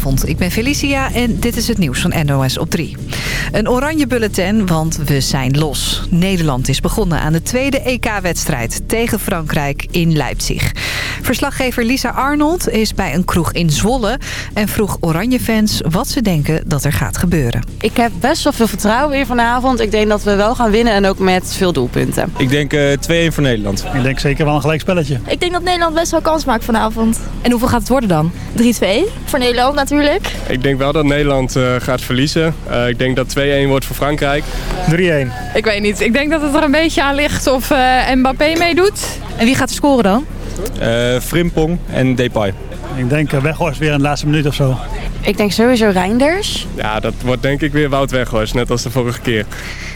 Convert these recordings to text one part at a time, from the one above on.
Goedenavond, ik ben Felicia en dit is het nieuws van NOS op 3. Een oranje bulletin, want we zijn los. Nederland is begonnen aan de tweede EK-wedstrijd tegen Frankrijk in Leipzig. Verslaggever Lisa Arnold is bij een kroeg in Zwolle... en vroeg Oranje-fans wat ze denken dat er gaat gebeuren. Ik heb best wel veel vertrouwen weer vanavond. Ik denk dat we wel gaan winnen en ook met veel doelpunten. Ik denk uh, 2-1 voor Nederland. Ik denk zeker wel een gelijk spelletje. Ik denk dat Nederland best wel kans maakt vanavond. En hoeveel gaat het worden dan? 3-2 voor Nederland natuurlijk. Ik denk wel dat Nederland uh, gaat verliezen. Uh, ik denk dat 2-1 wordt voor Frankrijk. 3-1. Ik weet niet. Ik denk dat het er een beetje aan ligt of uh, Mbappé meedoet. En wie gaat er scoren dan? Frimpong en Depay. Ik denk Weghorst weer in de laatste minuut of zo. Ik denk sowieso Reinders. Ja, dat wordt denk ik weer Wout Weghorst, net als de vorige keer.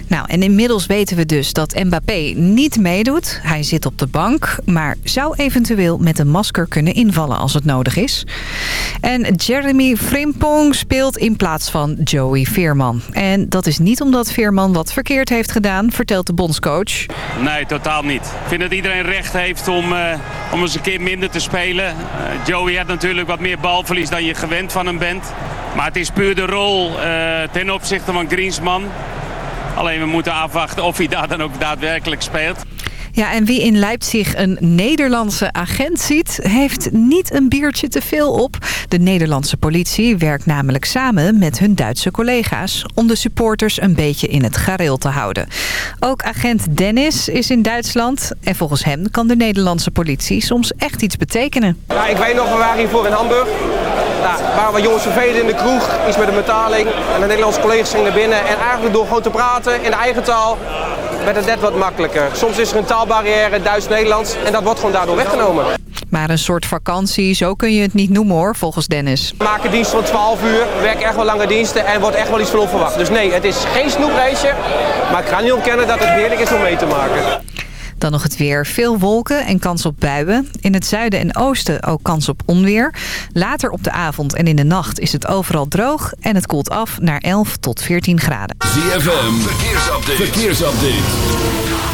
Nou, en inmiddels weten we dus dat Mbappé niet meedoet. Hij zit op de bank, maar zou eventueel met een masker kunnen invallen als het nodig is. En Jeremy Frimpong speelt in plaats van Joey Veerman. En dat is niet omdat Veerman wat verkeerd heeft gedaan, vertelt de bondscoach. Nee, totaal niet. Ik vind dat iedereen recht heeft om, uh, om eens een keer minder te spelen. Uh, Joey had natuurlijk wat meer balverlies dan je gewend van hem bent. Maar het is puur de rol uh, ten opzichte van Griezmann. Alleen we moeten afwachten of hij daar dan ook daadwerkelijk speelt. Ja, en wie in Leipzig een Nederlandse agent ziet... heeft niet een biertje te veel op. De Nederlandse politie werkt namelijk samen met hun Duitse collega's... om de supporters een beetje in het gareel te houden. Ook agent Dennis is in Duitsland. En volgens hem kan de Nederlandse politie soms echt iets betekenen. Ja, ik weet nog, we waren hiervoor in Hamburg. Nou, waren wat jongens vervelend in de kroeg, iets met een betaling. En de Nederlandse collega's gingen naar binnen. En eigenlijk door gewoon te praten in de eigen taal werd het net wat makkelijker. Soms is er een taalbarrière, Duits-Nederlands. En dat wordt gewoon daardoor weggenomen. Maar een soort vakantie, zo kun je het niet noemen hoor, volgens Dennis. We maken dienst van 12 uur, werken echt wel lange diensten en wordt echt wel iets van onverwacht. Dus nee, het is geen snoepreisje. Maar ik ga niet ontkennen dat het heerlijk is om mee te maken. Dan nog het weer. Veel wolken en kans op buien. In het zuiden en oosten ook kans op onweer. Later op de avond en in de nacht is het overal droog. En het koelt af naar 11 tot 14 graden. ZFM, verkeersupdate. verkeersupdate.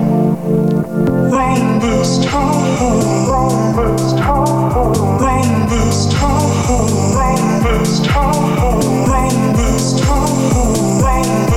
wrong, this town. wrong, this town. wrong, this town. wrong, this town. wrong, this town. wrong,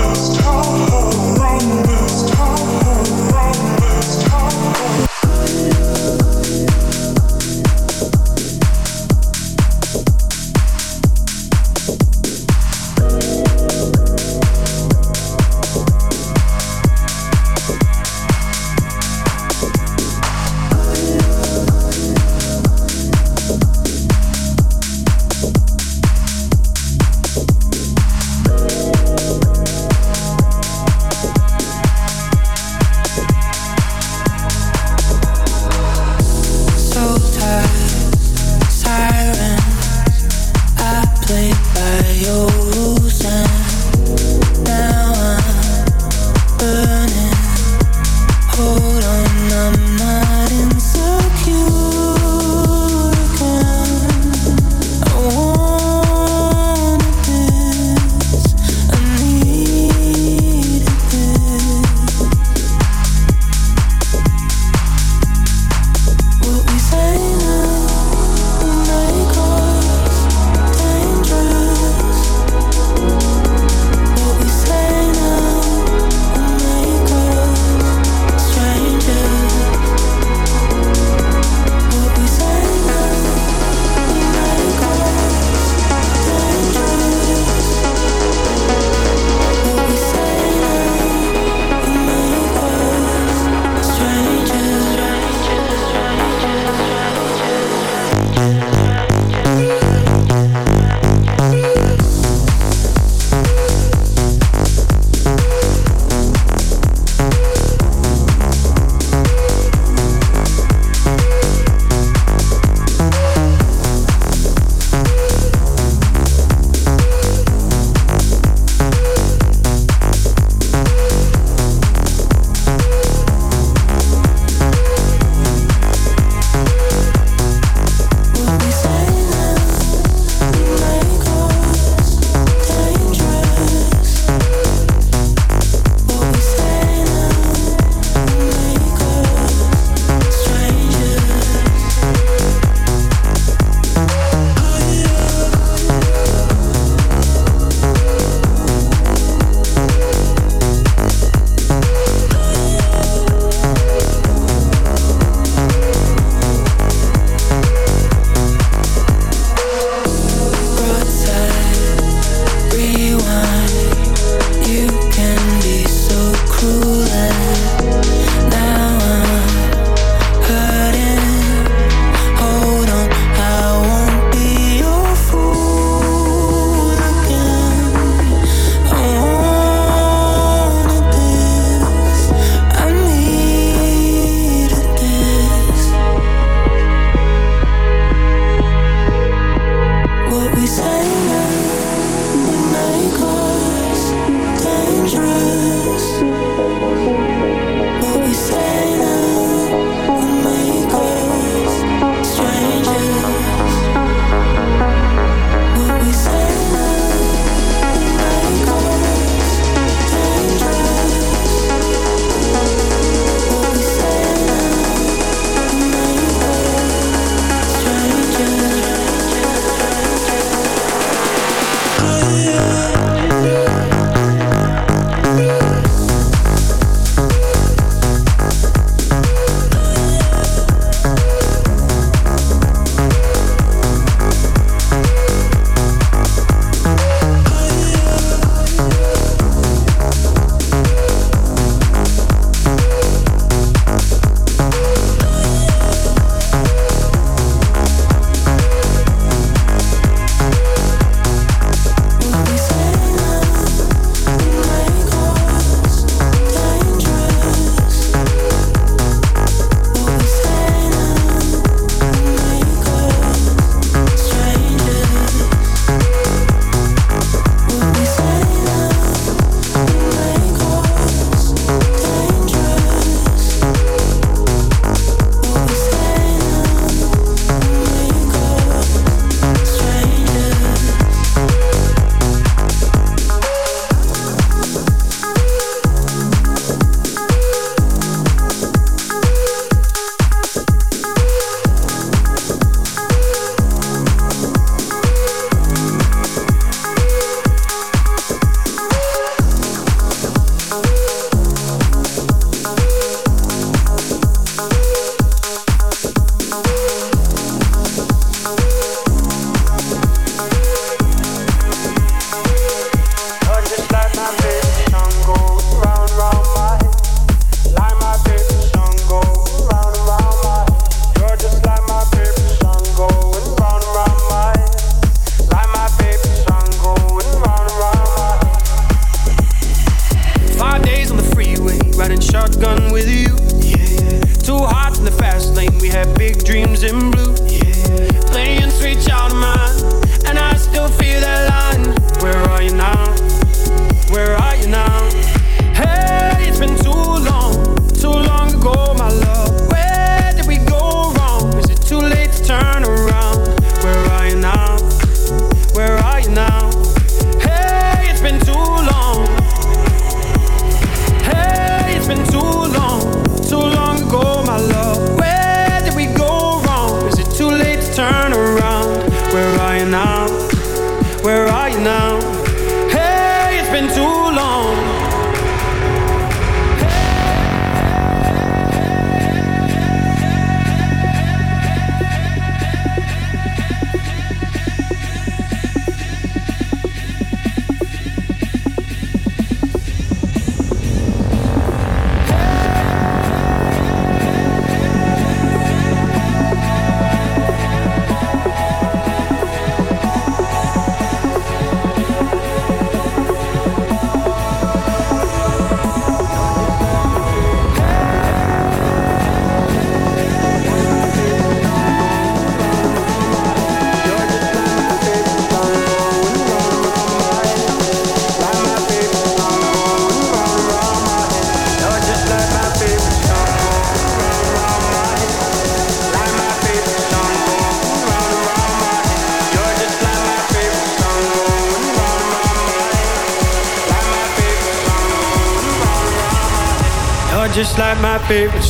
happy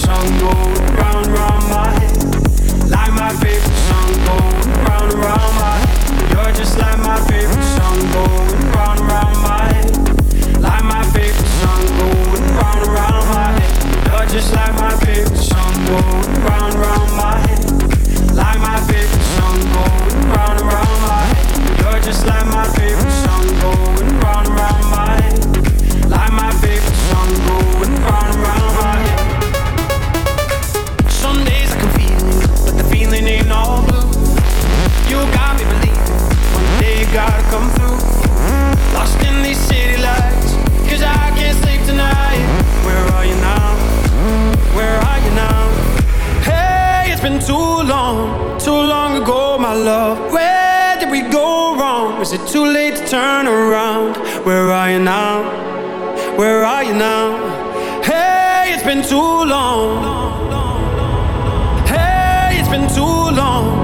down. Hey, it's been too long. Hey, it's been too long.